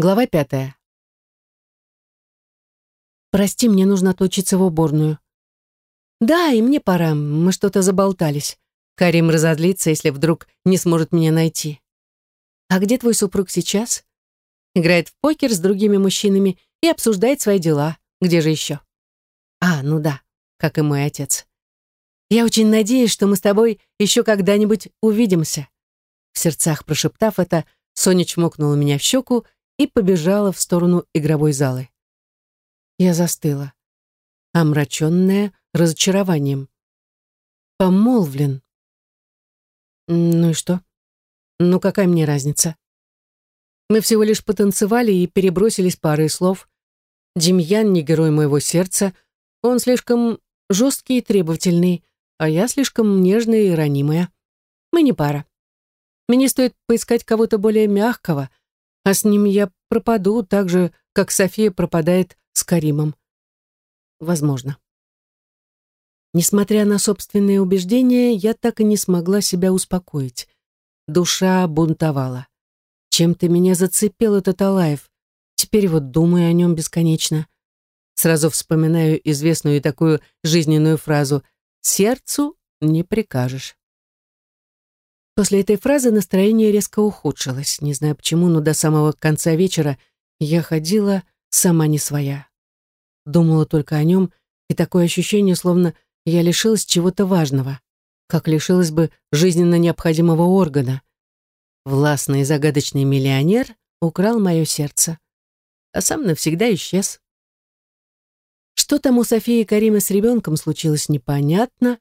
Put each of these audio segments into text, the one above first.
Глава пятая. «Прости, мне нужно отлучиться в уборную». «Да, и мне пора, мы что-то заболтались. Карим разозлится, если вдруг не сможет меня найти». «А где твой супруг сейчас?» «Играет в покер с другими мужчинами и обсуждает свои дела. Где же еще?» «А, ну да, как и мой отец. Я очень надеюсь, что мы с тобой еще когда-нибудь увидимся». В сердцах прошептав это, Соня чмокнула меня в щеку и побежала в сторону игровой залы. Я застыла, омраченная разочарованием. Помолвлен. Ну и что? Ну какая мне разница? Мы всего лишь потанцевали и перебросились парой слов. Демьян не герой моего сердца, он слишком жесткий и требовательный, а я слишком нежная и ранимая. Мы не пара. Мне стоит поискать кого-то более мягкого, а с ним я пропаду так же, как София пропадает с Каримом. Возможно. Несмотря на собственные убеждения, я так и не смогла себя успокоить. Душа бунтовала. Чем-то меня зацепил этот Алаев. Теперь вот думаю о нем бесконечно. Сразу вспоминаю известную такую жизненную фразу «Сердцу не прикажешь». После этой фразы настроение резко ухудшилось. Не знаю почему, но до самого конца вечера я ходила сама не своя. Думала только о нем, и такое ощущение, словно я лишилась чего-то важного, как лишилась бы жизненно необходимого органа. Властный и загадочный миллионер украл мое сердце, а сам навсегда исчез. Что там у Софии и Карима с ребенком случилось, непонятно.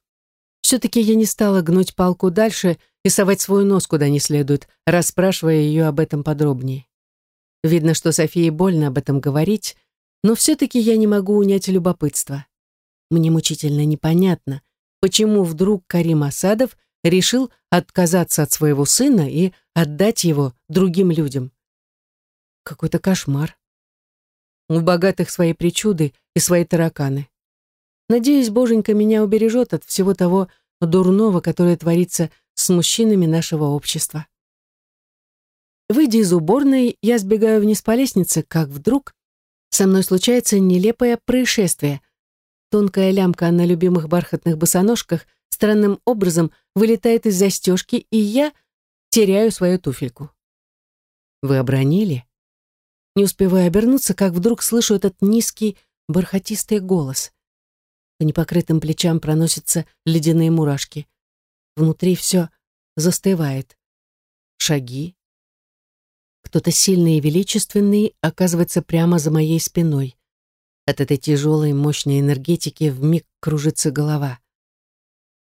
Все-таки я не стала гнуть палку дальше и совать свой нос куда не следует, расспрашивая ее об этом подробнее. Видно, что Софии больно об этом говорить, но все-таки я не могу унять любопытство. Мне мучительно непонятно, почему вдруг Карим Асадов решил отказаться от своего сына и отдать его другим людям. Какой-то кошмар. У богатых свои причуды и свои тараканы. Надеюсь, Боженька меня убережет от всего того дурного, которое творится с мужчинами нашего общества. Выйдя из уборной, я сбегаю вниз по лестнице, как вдруг со мной случается нелепое происшествие. Тонкая лямка на любимых бархатных босоножках странным образом вылетает из застежки, и я теряю свою туфельку. «Вы обронили?» Не успеваю обернуться, как вдруг слышу этот низкий, бархатистый голос. По непокрытым плечам проносятся ледяные мурашки. Внутри все застывает. Шаги. Кто-то сильный и величественный оказывается прямо за моей спиной. От этой тяжелой, мощной энергетики вмиг кружится голова.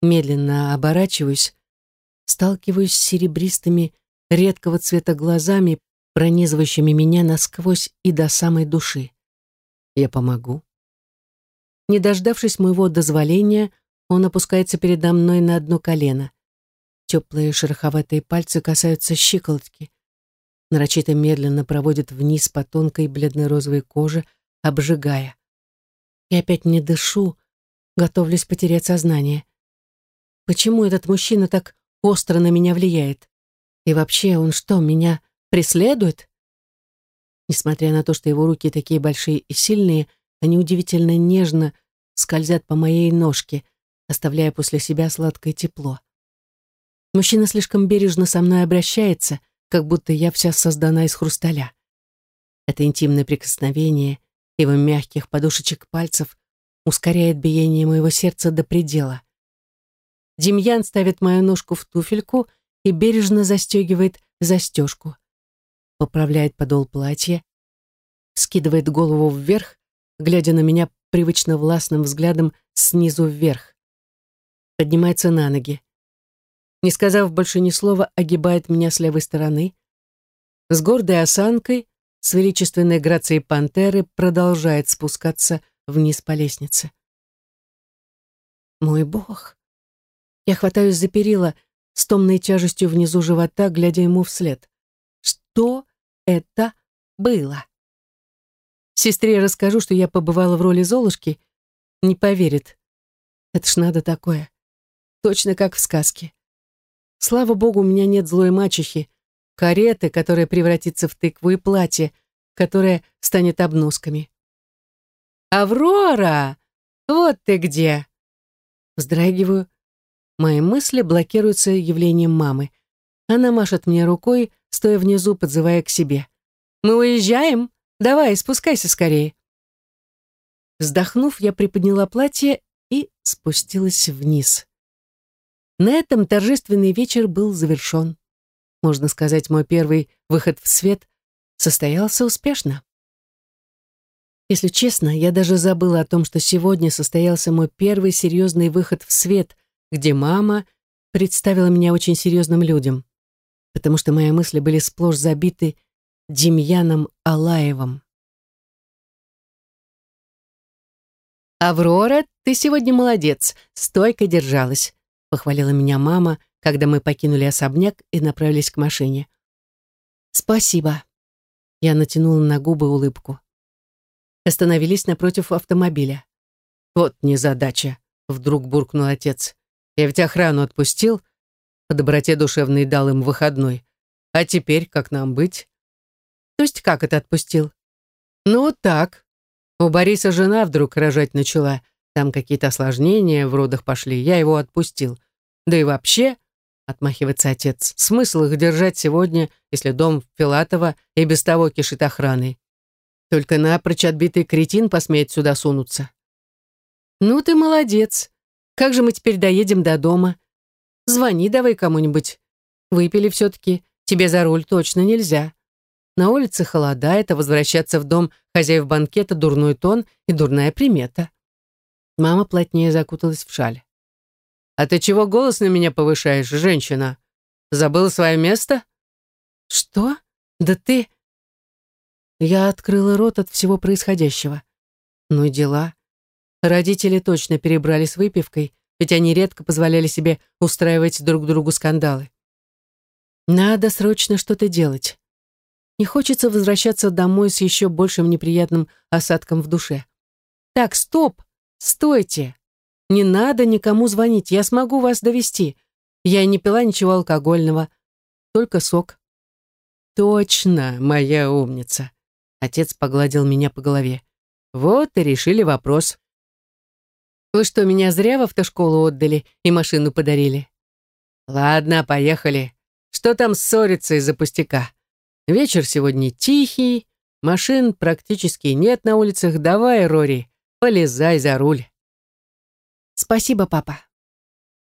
Медленно оборачиваюсь, сталкиваюсь с серебристыми, редкого цвета глазами, пронизывающими меня насквозь и до самой души. Я помогу. Не дождавшись моего дозволения, он опускается передо мной на одно колено. Теплые шероховатые пальцы касаются щиколотки. Нарочито медленно проводит вниз по тонкой бледно-розовой коже, обжигая. И опять не дышу, готовлюсь потерять сознание. Почему этот мужчина так остро на меня влияет? И вообще, он что, меня преследует? Несмотря на то, что его руки такие большие и сильные, они удивительно нежно скользят по моей ножке, оставляя после себя сладкое тепло. Мужчина слишком бережно со мной обращается, как будто я вся создана из хрусталя. Это интимное прикосновение его мягких подушечек пальцев ускоряет биение моего сердца до предела. Демьян ставит мою ножку в туфельку и бережно застегивает застежку. Поправляет подол платья, скидывает голову вверх, глядя на меня привычно властным взглядом снизу вверх. Поднимается на ноги. Не сказав больше ни слова, огибает меня с левой стороны. С гордой осанкой, с величественной грацией пантеры продолжает спускаться вниз по лестнице. Мой бог! Я хватаюсь за перила с томной тяжестью внизу живота, глядя ему вслед. Что это было? Сестре расскажу, что я побывала в роли Золушки, не поверит. Это ж надо такое. Точно как в сказке. Слава богу, у меня нет злой мачехи, кареты, которая превратится в тыкву и платье, которая станет обносками. «Аврора! Вот ты где!» Вздрагиваю. Мои мысли блокируются явлением мамы. Она машет мне рукой, стоя внизу, подзывая к себе. «Мы уезжаем? Давай, спускайся скорее!» Вздохнув, я приподняла платье и спустилась вниз. На этом торжественный вечер был завершен. Можно сказать, мой первый выход в свет состоялся успешно. Если честно, я даже забыла о том, что сегодня состоялся мой первый серьезный выход в свет, где мама представила меня очень серьезным людям, потому что мои мысли были сплошь забиты Демьяном Алаевым. «Аврора, ты сегодня молодец, стойко держалась», похвалила меня мама, когда мы покинули особняк и направились к машине. «Спасибо». Я натянула на губы улыбку. Остановились напротив автомобиля. «Вот незадача», — вдруг буркнул отец. «Я ведь охрану отпустил, по доброте душевной дал им выходной. А теперь как нам быть?» «То есть как это отпустил?» «Ну, вот так. У Бориса жена вдруг рожать начала. Там какие-то осложнения в родах пошли. Я его отпустил. Да и вообще, отмахивается отец, смысл их держать сегодня, если дом Филатова и без того кишит охраной. Только напрочь отбитый кретин посмеет сюда сунуться. Ну ты молодец. Как же мы теперь доедем до дома? Звони давай кому-нибудь. Выпили все-таки. Тебе за руль точно нельзя. На улице холодает, а возвращаться в дом хозяев банкета дурной тон и дурная примета. Мама плотнее закуталась в шаль. «А ты чего голос на меня повышаешь, женщина? Забыла свое место?» «Что? Да ты...» Я открыла рот от всего происходящего. Ну и дела. Родители точно перебрали с выпивкой, ведь они редко позволяли себе устраивать друг другу скандалы. Надо срочно что-то делать. Не хочется возвращаться домой с еще большим неприятным осадком в душе. Так, стоп! Стойте! Не надо никому звонить, я смогу вас довести. Я не пила ничего алкогольного, только сок. Точно, моя умница. Отец погладил меня по голове. Вот и решили вопрос. Вы что, меня зря в автошколу отдали и машину подарили? Ладно, поехали. Что там ссориться из-за пустяка? Вечер сегодня тихий, машин практически нет на улицах. Давай, Рори, полезай за руль. «Спасибо, папа».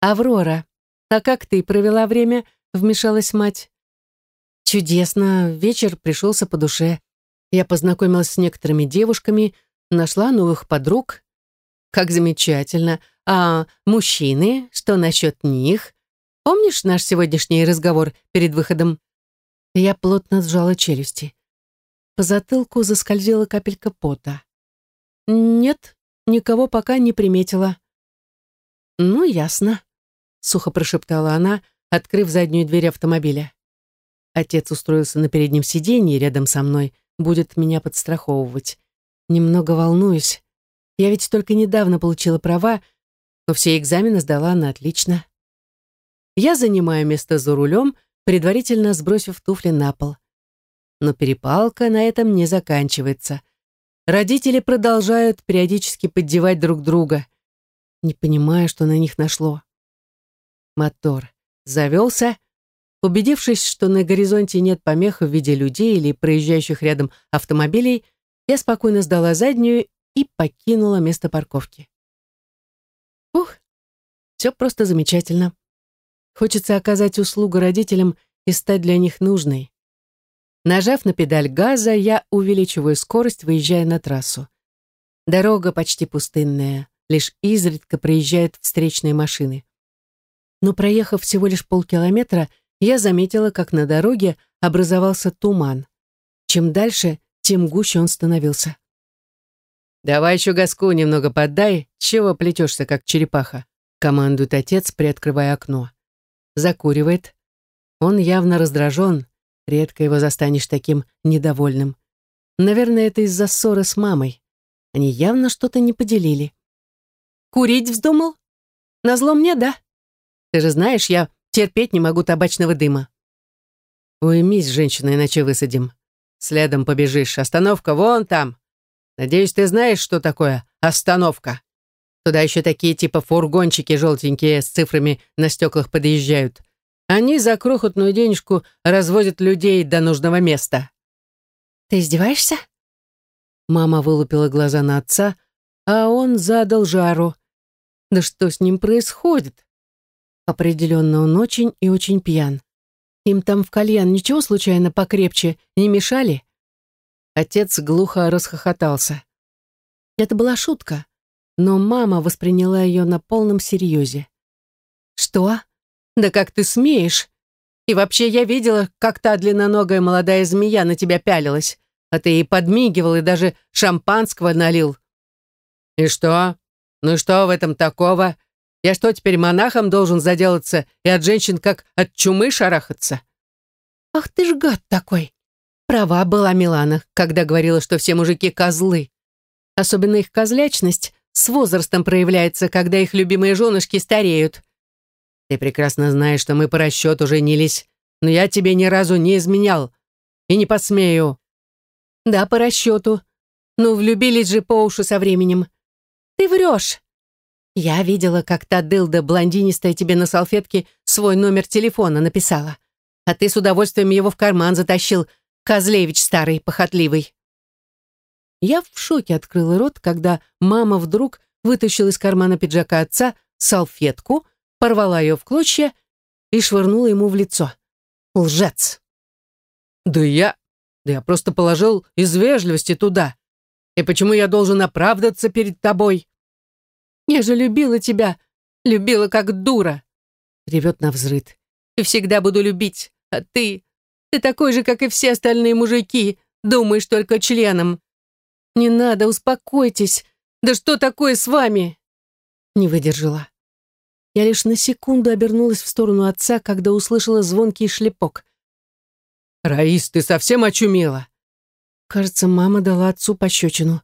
«Аврора, а как ты провела время?» — вмешалась мать. «Чудесно. Вечер пришелся по душе. Я познакомилась с некоторыми девушками, нашла новых подруг. Как замечательно. А мужчины, что насчет них? Помнишь наш сегодняшний разговор перед выходом?» Я плотно сжала челюсти. По затылку заскользила капелька пота. «Нет, никого пока не приметила». «Ну, ясно», — сухо прошептала она, открыв заднюю дверь автомобиля. Отец устроился на переднем сиденье рядом со мной, будет меня подстраховывать. Немного волнуюсь. Я ведь только недавно получила права, но все экзамены сдала на отлично. Я занимаю место за рулем, предварительно сбросив туфли на пол. Но перепалка на этом не заканчивается. Родители продолжают периодически поддевать друг друга не понимая, что на них нашло. Мотор завелся. Убедившись, что на горизонте нет помех в виде людей или проезжающих рядом автомобилей, я спокойно сдала заднюю и покинула место парковки. Ух, все просто замечательно. Хочется оказать услугу родителям и стать для них нужной. Нажав на педаль газа, я увеличиваю скорость, выезжая на трассу. Дорога почти пустынная лишь изредка проезжают встречные машины. Но проехав всего лишь полкилометра, я заметила, как на дороге образовался туман. Чем дальше, тем гуще он становился. «Давай еще газку немного поддай, чего плетешься, как черепаха», командует отец, приоткрывая окно. Закуривает. Он явно раздражен, редко его застанешь таким недовольным. Наверное, это из-за ссоры с мамой. Они явно что-то не поделили. Курить вздумал? Назло мне, да? Ты же знаешь, я терпеть не могу табачного дыма. Уймись, женщина, иначе высадим. следом побежишь. Остановка вон там. Надеюсь, ты знаешь, что такое остановка. Туда еще такие типа фургончики желтенькие с цифрами на стеклах подъезжают. Они за крохотную денежку развозят людей до нужного места. Ты издеваешься? Мама вылупила глаза на отца, а он задал жару. Да что с ним происходит? Определенно он очень и очень пьян. Им там в кальян ничего случайно покрепче не мешали? Отец глухо расхохотался. Это была шутка, но мама восприняла ее на полном серьезе. «Что? Да как ты смеешь? И вообще я видела, как та длинноногая молодая змея на тебя пялилась, а ты ей подмигивал и даже шампанского налил». «И что? Ну что в этом такого? Я что, теперь монахом должен заделаться и от женщин как от чумы шарахаться? Ах ты ж гад такой! Права была Милана, когда говорила, что все мужики козлы. Особенно их козлячность с возрастом проявляется, когда их любимые женушки стареют. Ты прекрасно знаешь, что мы по расчету женились, но я тебе ни разу не изменял и не посмею. Да, по расчету. Ну, влюбились же по уши со временем. Ты врешь. Я видела, как та дылда блондинистая тебе на салфетке свой номер телефона написала. А ты с удовольствием его в карман затащил, Козлевич старый, похотливый. Я в шоке открыла рот, когда мама вдруг вытащила из кармана пиджака отца салфетку, порвала ее в клочья и швырнула ему в лицо. Лжец. Да я... Да я просто положил из вежливости туда. И почему я должен оправдаться перед тобой? Я же любила тебя, любила как дура!» Ревет на взрыд. «И всегда буду любить, а ты... Ты такой же, как и все остальные мужики, думаешь только членом. Не надо, успокойтесь. Да что такое с вами?» Не выдержала. Я лишь на секунду обернулась в сторону отца, когда услышала звонкий шлепок. «Раис, ты совсем очумела?» Кажется, мама дала отцу пощечину.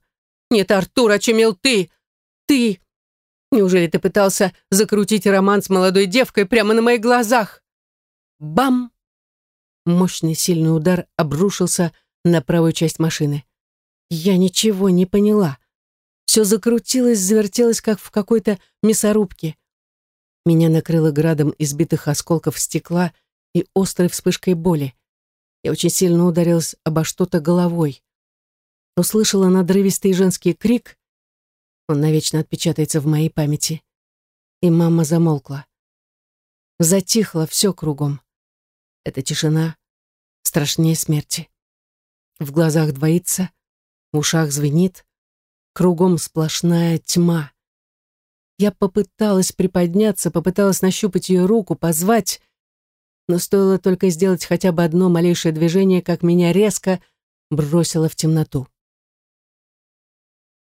«Нет, Артур, очумел ты! Ты! Неужели ты пытался закрутить роман с молодой девкой прямо на моих глазах? Бам! Мощный сильный удар обрушился на правую часть машины. Я ничего не поняла. Все закрутилось, завертелось, как в какой-то мясорубке. Меня накрыло градом избитых осколков стекла и острой вспышкой боли. Я очень сильно ударилась обо что-то головой. Услышала надрывистый женский крик он навечно отпечатается в моей памяти. И мама замолкла. Затихло все кругом. Эта тишина страшнее смерти. В глазах двоится, в ушах звенит, кругом сплошная тьма. Я попыталась приподняться, попыталась нащупать ее руку, позвать, но стоило только сделать хотя бы одно малейшее движение, как меня резко бросило в темноту.